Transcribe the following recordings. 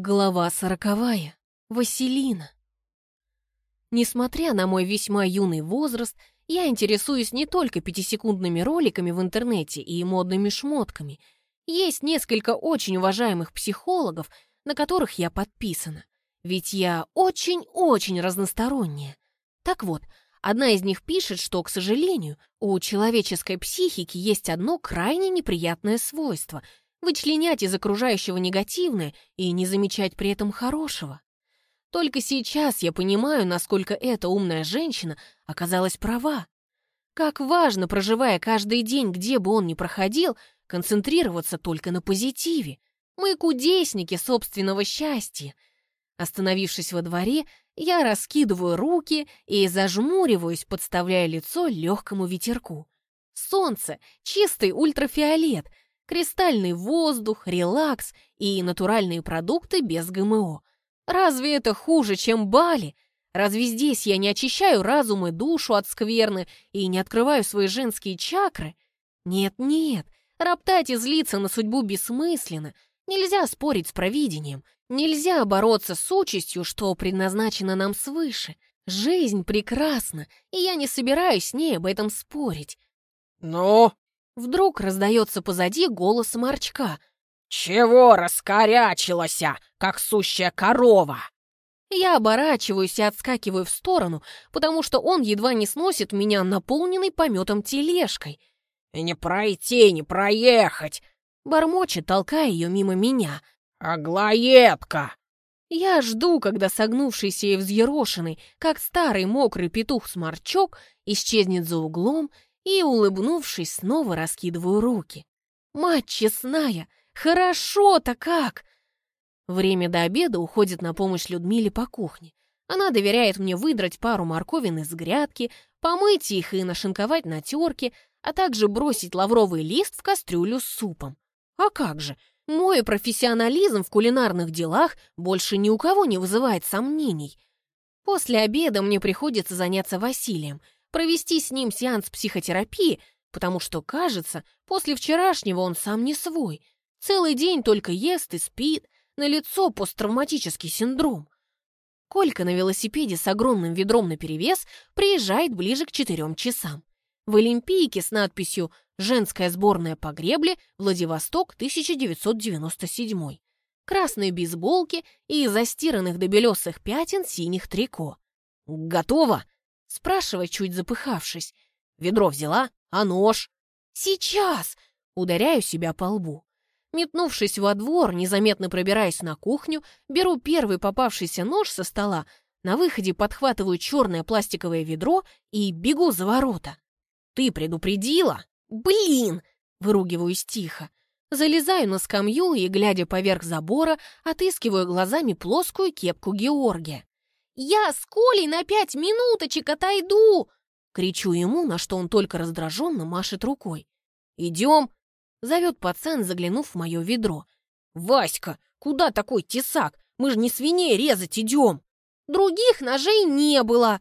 Глава сороковая. Василина. Несмотря на мой весьма юный возраст, я интересуюсь не только пятисекундными роликами в интернете и модными шмотками. Есть несколько очень уважаемых психологов, на которых я подписана. Ведь я очень-очень разносторонняя. Так вот, одна из них пишет, что, к сожалению, у человеческой психики есть одно крайне неприятное свойство — вычленять из окружающего негативное и не замечать при этом хорошего. Только сейчас я понимаю, насколько эта умная женщина оказалась права. Как важно, проживая каждый день, где бы он ни проходил, концентрироваться только на позитиве. Мы кудесники собственного счастья. Остановившись во дворе, я раскидываю руки и зажмуриваюсь, подставляя лицо легкому ветерку. Солнце, чистый ультрафиолет, Кристальный воздух, релакс и натуральные продукты без ГМО. Разве это хуже, чем Бали? Разве здесь я не очищаю разум и душу от скверны и не открываю свои женские чакры? Нет-нет, роптать и злиться на судьбу бессмысленно. Нельзя спорить с провидением. Нельзя бороться с участью, что предназначено нам свыше. Жизнь прекрасна, и я не собираюсь с ней об этом спорить. «Ну, Вдруг раздается позади голос Марчка. «Чего раскорячилася, как сущая корова?» Я оборачиваюсь и отскакиваю в сторону, потому что он едва не сносит меня наполненной пометом тележкой. «Не пройти, не проехать!» Бормочет, толкая ее мимо меня. «Аглоедка!» Я жду, когда согнувшийся и взъерошенный, как старый мокрый петух-сморчок, исчезнет за углом и, улыбнувшись, снова раскидываю руки. «Мать честная, хорошо-то как!» Время до обеда уходит на помощь Людмиле по кухне. Она доверяет мне выдрать пару морковин из грядки, помыть их и нашинковать на терке, а также бросить лавровый лист в кастрюлю с супом. А как же, мой профессионализм в кулинарных делах больше ни у кого не вызывает сомнений. После обеда мне приходится заняться Василием — провести с ним сеанс психотерапии, потому что, кажется, после вчерашнего он сам не свой. Целый день только ест и спит, на лицо посттравматический синдром. Колька на велосипеде с огромным ведром наперевес приезжает ближе к четырем часам. В Олимпийке с надписью «Женская сборная по гребле. Владивосток, 1997». Красные бейсболки и застиранных до белесых пятен синих трико. «Готово?» Спрашивая, чуть запыхавшись. «Ведро взяла? А нож?» «Сейчас!» Ударяю себя по лбу. Метнувшись во двор, незаметно пробираясь на кухню, беру первый попавшийся нож со стола, на выходе подхватываю черное пластиковое ведро и бегу за ворота. «Ты предупредила?» «Блин!» — выругиваюсь тихо. Залезаю на скамью и, глядя поверх забора, отыскиваю глазами плоскую кепку Георгия. «Я с Колей на пять минуточек отойду!» Кричу ему, на что он только раздраженно машет рукой. «Идем!» — зовет пацан, заглянув в мое ведро. «Васька, куда такой тесак? Мы же не свиней резать идем!» «Других ножей не было!»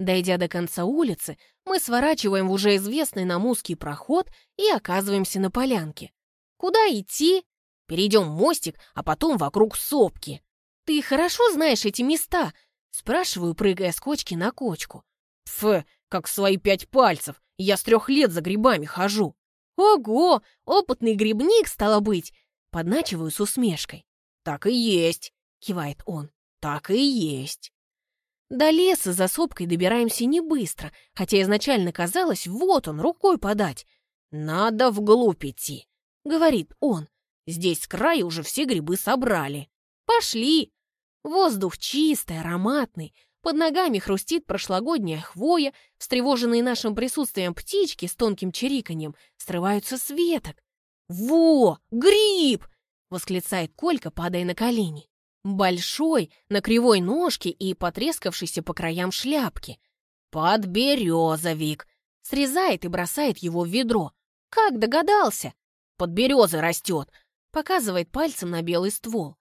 Дойдя до конца улицы, мы сворачиваем в уже известный нам узкий проход и оказываемся на полянке. Куда идти? Перейдем мостик, а потом вокруг сопки. Ты хорошо знаешь эти места? Спрашиваю, прыгая с кочки на кочку. Ф, как свои пять пальцев, я с трех лет за грибами хожу. Ого, опытный грибник, стало быть. Подначиваю с усмешкой. Так и есть, кивает он. Так и есть. До леса за сопкой добираемся не быстро, хотя изначально казалось, вот он, рукой подать. Надо вглубь идти, говорит он. Здесь с края уже все грибы собрали. Пошли, Воздух чистый, ароматный, под ногами хрустит прошлогодняя хвоя, встревоженные нашим присутствием птички с тонким чириканьем срываются с веток. «Во! Гриб!» — восклицает Колька, падая на колени. Большой, на кривой ножке и потрескавшийся по краям шляпки. «Подберезовик!» — срезает и бросает его в ведро. «Как догадался?» «Под березой растет!» — показывает пальцем на белый ствол.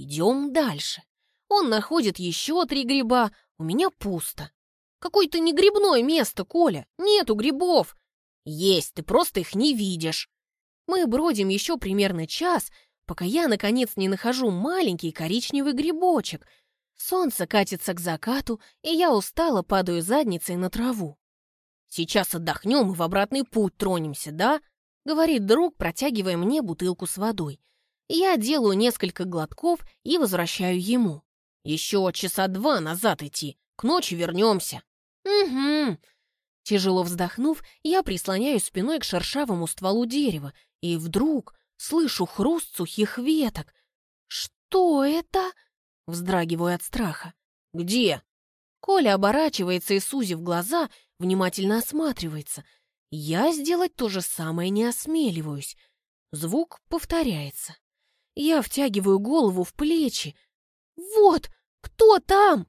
Идем дальше. Он находит еще три гриба, у меня пусто. Какое-то не грибное место, Коля, нету грибов. Есть, ты просто их не видишь. Мы бродим еще примерно час, пока я, наконец, не нахожу маленький коричневый грибочек. Солнце катится к закату, и я устало падаю задницей на траву. «Сейчас отдохнем и в обратный путь тронемся, да?» — говорит друг, протягивая мне бутылку с водой. Я делаю несколько глотков и возвращаю ему. «Еще часа два назад идти, к ночи вернемся». «Угу». Тяжело вздохнув, я прислоняюсь спиной к шершавому стволу дерева, и вдруг слышу хруст сухих веток. «Что это?» — вздрагиваю от страха. «Где?» Коля оборачивается и, сузив глаза, внимательно осматривается. Я сделать то же самое не осмеливаюсь. Звук повторяется. Я втягиваю голову в плечи. «Вот! Кто там?»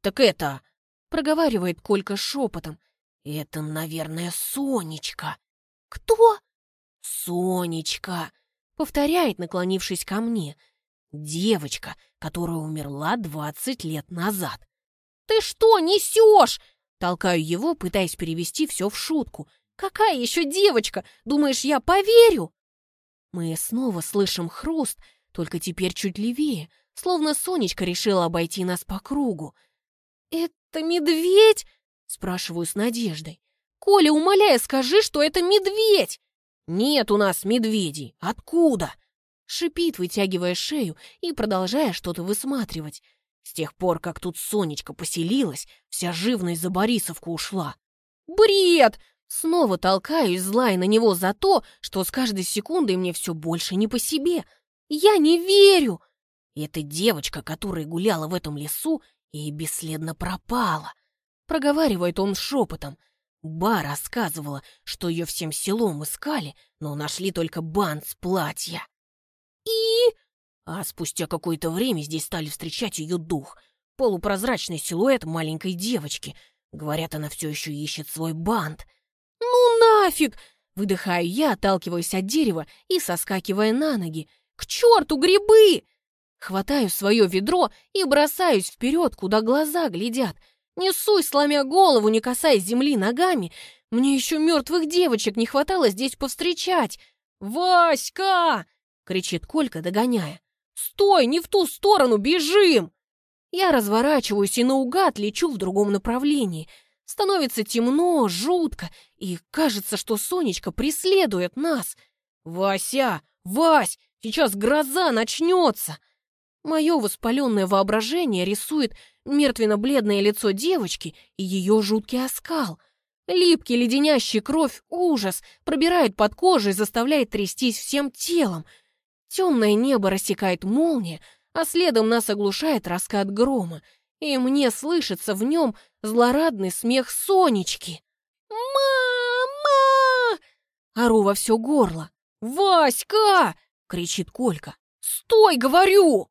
«Так это...» — проговаривает Колька шепотом. «Это, наверное, Сонечка». «Кто?» «Сонечка», — повторяет, наклонившись ко мне. «Девочка, которая умерла двадцать лет назад». «Ты что несешь?» Толкаю его, пытаясь перевести все в шутку. «Какая еще девочка? Думаешь, я поверю?» Мы снова слышим хруст, только теперь чуть левее, словно Сонечка решила обойти нас по кругу. «Это медведь?» — спрашиваю с надеждой. «Коля, умоляю, скажи, что это медведь!» «Нет у нас медведей! Откуда?» Шипит, вытягивая шею и продолжая что-то высматривать. С тех пор, как тут Сонечка поселилась, вся живность за Борисовку ушла. «Бред!» Снова толкаюсь, злая на него за то, что с каждой секундой мне все больше не по себе. Я не верю! эта девочка, которая гуляла в этом лесу и бесследно пропала. Проговаривает он шепотом. Ба рассказывала, что ее всем селом искали, но нашли только бант с платья. И... А спустя какое-то время здесь стали встречать ее дух. Полупрозрачный силуэт маленькой девочки. Говорят, она все еще ищет свой бант. «Ну нафиг!» Выдыхаю я, отталкиваясь от дерева и соскакивая на ноги. «К черту грибы!» Хватаю свое ведро и бросаюсь вперед, куда глаза глядят. Несусь, сломя голову, не касаясь земли ногами. Мне еще мертвых девочек не хватало здесь повстречать. «Васька!» — кричит Колька, догоняя. «Стой, не в ту сторону, бежим!» Я разворачиваюсь и наугад лечу в другом направлении. Становится темно, жутко, и кажется, что Сонечка преследует нас. «Вася! Вась! Сейчас гроза начнется!» Мое воспаленное воображение рисует мертвенно-бледное лицо девочки и ее жуткий оскал. Липкий, леденящий кровь ужас пробирает под кожей, заставляет трястись всем телом. Темное небо рассекает молния, а следом нас оглушает раскат грома, и мне слышится в нем злорадный смех Сонечки. «Мама!» Ору во все горло. «Васька!» — кричит Колька. «Стой, говорю!»